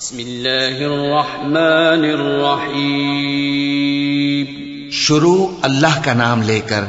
بسم الله الرحمن الرحيم شروع اللہ کا نام لے کر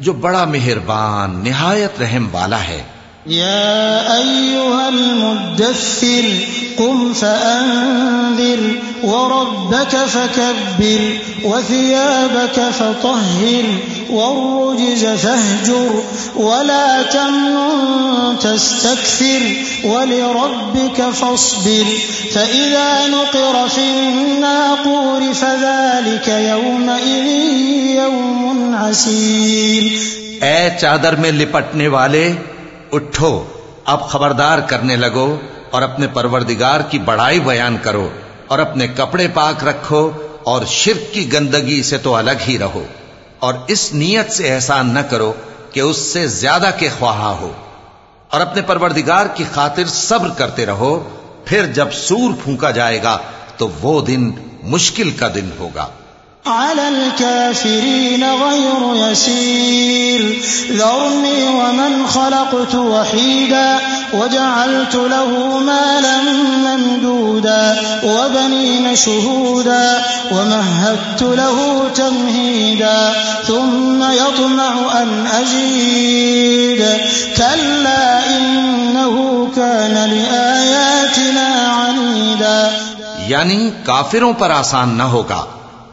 جو بڑا مہربان نہایت رحم والا ہے۔ يا أيها المدثر قم فأنذر وربك فكبر وثيابك فطهر والرجز فاهجر ولا تمنن تستكثر ولربك فاصبر فإذا نقر في الناقور فذلك يومئذ يوم عسير اے چادر میں لپٹنے والے، اٹھو، اب خبردار کرنے لگو اور اپنے پروردگار کی بڑائی بیان کرو۔ اور اپنے کپڑے پاک رکھو اور شرک کی گندگی سے تو الگ ہی رہو اور اس نیت سے احسان نہ کرو کہ اس سے زیادہ کے خواہاں ہو اور اپنے پروردگار کی خاطر صبر کرتے رہو، پھر جب سور پھونکا جائے گا تو وہ دن مشکل کا دن ہوگا۔ على الكافرين غير يسير. ذرني ومن خلقت وحيدا وجعلت له مالا ممدودا وبنين شهودا ومهدت له تمهيدا ثم يطمع أن أزيد. كلا إنه كان لآياتنا عنيدا. یعنی کافروں پر آسان نہ ہوگا۔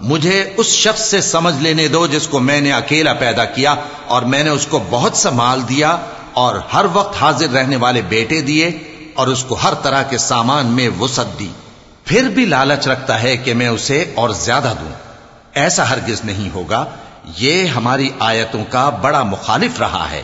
مجھے اس شخص سے سمجھ لینے دو جس کو میں نے اکیلا پیدا کیا اور میں نے اس کو بہت سا مال دیا اور ہر وقت حاضر رہنے والے بیٹے دیے اور اس کو ہر طرح کے سامان میں وسعت دی۔ پھر بھی لالچ رکھتا ہے کہ میں اسے اور زیادہ دوں۔ ایسا ہرگز نہیں ہوگا۔ یہ ہماری آیتوں کا بڑا مخالف رہا ہے۔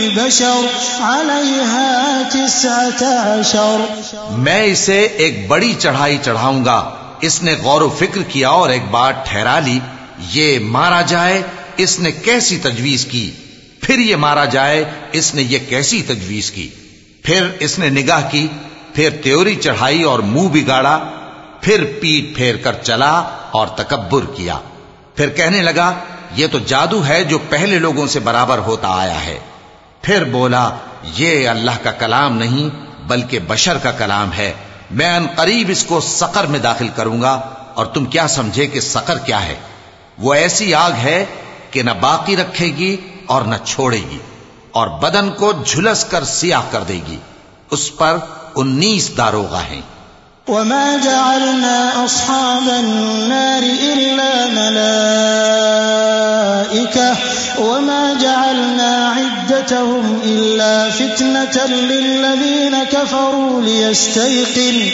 للبشر عليها تسعة عشر. میں اسے ایک بڑی چڑھائی چڑھاؤں گا۔ اس نے غور و فکر کیا اور ایک بات ٹھہرا لی۔ یہ مارا جائے، اس نے کیسی تجویز کی؟ پھر یہ مارا جائے، اس نے یہ کیسی تجویز کی؟ پھر اس نے نگاہ کی، پھر تیوری چڑھائی اور منہ بگاڑا، پھر پیٹ پھیر کر چلا اور تکبر کیا۔ پھر کہنے لگا، یہ تو جادو ہے جو پہلے لوگوں سے برابر ہوتا آیا ہے۔ پھر بولا، یہ اللہ کا کلام نہیں، بلکہ بشر کا کلام ہے۔ میں ان قریب اس کو سقر میں داخل کروں گا، اور تم کیا سمجھے کہ سقر کیا ہے؟ وہ ایسی آگ ہے کہ نہ باقی رکھے گی اور نہ چھوڑے گی، اور بدن کو جھلس کر سیاہ کر دے گی۔ اس پر انیس داروغہ ہیں۔ وما جعلنا أصحاب النار إلا ملائكة، وما جعلنا عدتهم إلا فتنة للذين كفروا ليستيقن,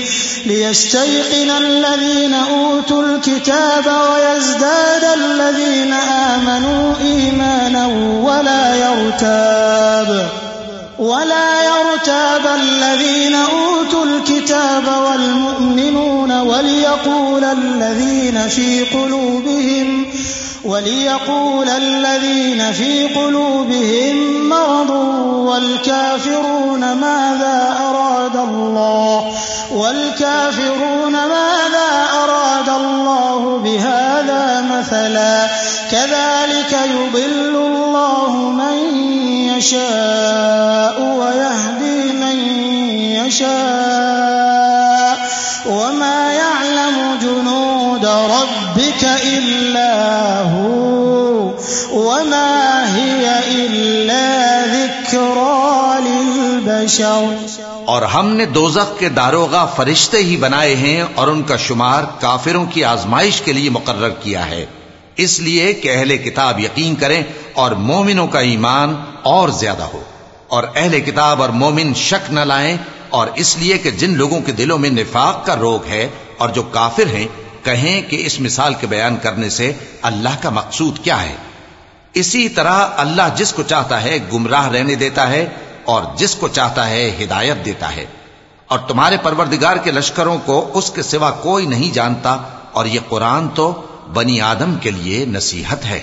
ليستيقن الذين أوتوا الكتاب ويزداد الذين آمنوا إيمانا ولا يرتاب ولا يرتاب الذين أوتوا الكتاب والمؤمنون وليقول الذين في قلوبهم وليقول الذين في قلوبهم والكافرون ماذا أراد الله؟ والكافرون ماذا أراد الله بهذا مثلا؟ كذلك يضل اور ہم نے دوزخ کے داروغہ فرشتے ہی بنائے ہیں اور ان کا شمار کافروں کی آزمائش کے لیے مقرر کیا ہے۔ اس لیے کہ اہل کتاب یقین کریں اور مومنوں کا ایمان اور زیادہ ہو۔ اور اہل کتاب اور مومن شک نہ لائیں اور اس لیے کہ جن لوگوں کے دلوں میں نفاق کا روگ ہے اور جو کافر ہیں، کہیں کہ اس مثال کے بیان کرنے سے اللہ کا مقصود کیا ہے۔ اسی طرح اللہ جس کو چاہتا ہے، گمراہ رہنے دیتا ہے اور جس کو چاہتا ہے ہدایت دیتا ہے۔ اور تمہارے پروردگار کے لشکروں کو اس کے سوا کوئی نہیں جانتا اور یہ قرآن تو بنی آدم کے لیے نصیحت ہے۔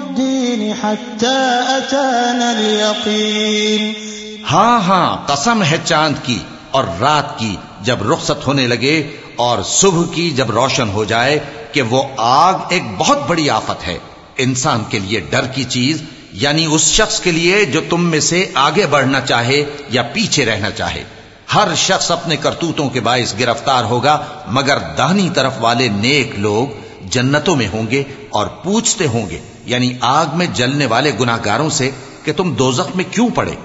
حتى أتانا اليقين. ہاں ہاں قسم ہے چاند کی اور رات کی جب رخصت ہونے لگے اور صبح کی جب روشن ہو جائے کہ وہ آگ ایک بہت بڑی آفت ہے۔ انسان کے لیے ڈر کی چیز یعنی اس شخص کے لیے جو تم میں سے آگے بڑھنا چاہے یا پیچھے رہنا چاہے۔ ہر شخص اپنے کرتوتوں کے باعث گرفتار ہوگا، مگر دہنی طرف والے نیک لوگ جنتوں میں ہوں گے اور پوچھتے ہوں گے یعنی آگ میں جلنے والے گناہگاروں سے کہ تم دوزخ میں کیوں پڑے؟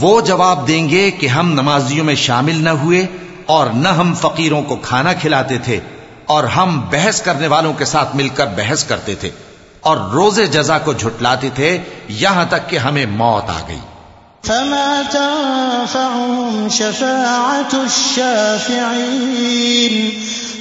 وہ جواب دیں گے کہ ہم نمازیوں میں شامل نہ ہوئے اور نہ ہم فقیروں کو کھانا کھلاتے تھے اور ہم بحث کرنے والوں کے ساتھ مل کر بحث کرتے تھے اور روز جزا کو جھٹلاتے تھے، یہاں تک کہ ہمیں موت آ گئی۔ فما تنفعهم شفاعة الشافعين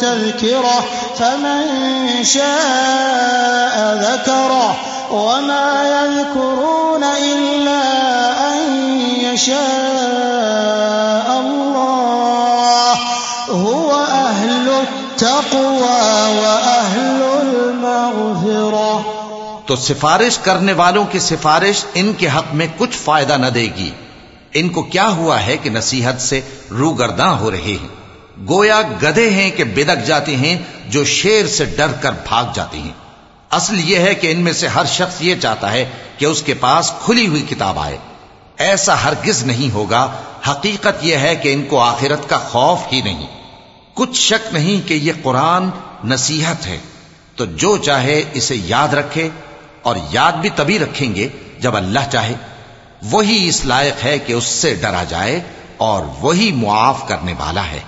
تذكرة، فمن شاء ذكره، وما يذكرون إلا أن يشاء الله. هو أهل التقوى وأهل المغفرة. تو سفارش کرنے والوں کی سفارش ان کے حق میں کچھ فائدہ نہ دے گی۔ ان کو کیا ہوا ہے کہ نصیحت سے روگرداں ہو رہے ہیں؟ گویا گدے ہیں کہ بدک جاتے ہیں جو شیر سے ڈر کر بھاگ جاتے ہیں۔ اصل یہ ہے کہ ان میں سے ہر شخص یہ چاہتا ہے کہ اس کے پاس کھلی ہوئی کتاب آئے۔ ایسا ہرگز نہیں ہوگا۔ حقیقت یہ ہے کہ ان کو آخرت کا خوف ہی نہیں۔ کچھ شک نہیں کہ یہ قرآن نصیحت ہے۔ تو جو چاہے اسے یاد رکھے اور یاد بھی تبھی رکھیں گے جب اللہ چاہے۔ وہی اس لائق ہے کہ اس سے ڈرا جائے اور وہی معاف کرنے والا ہے۔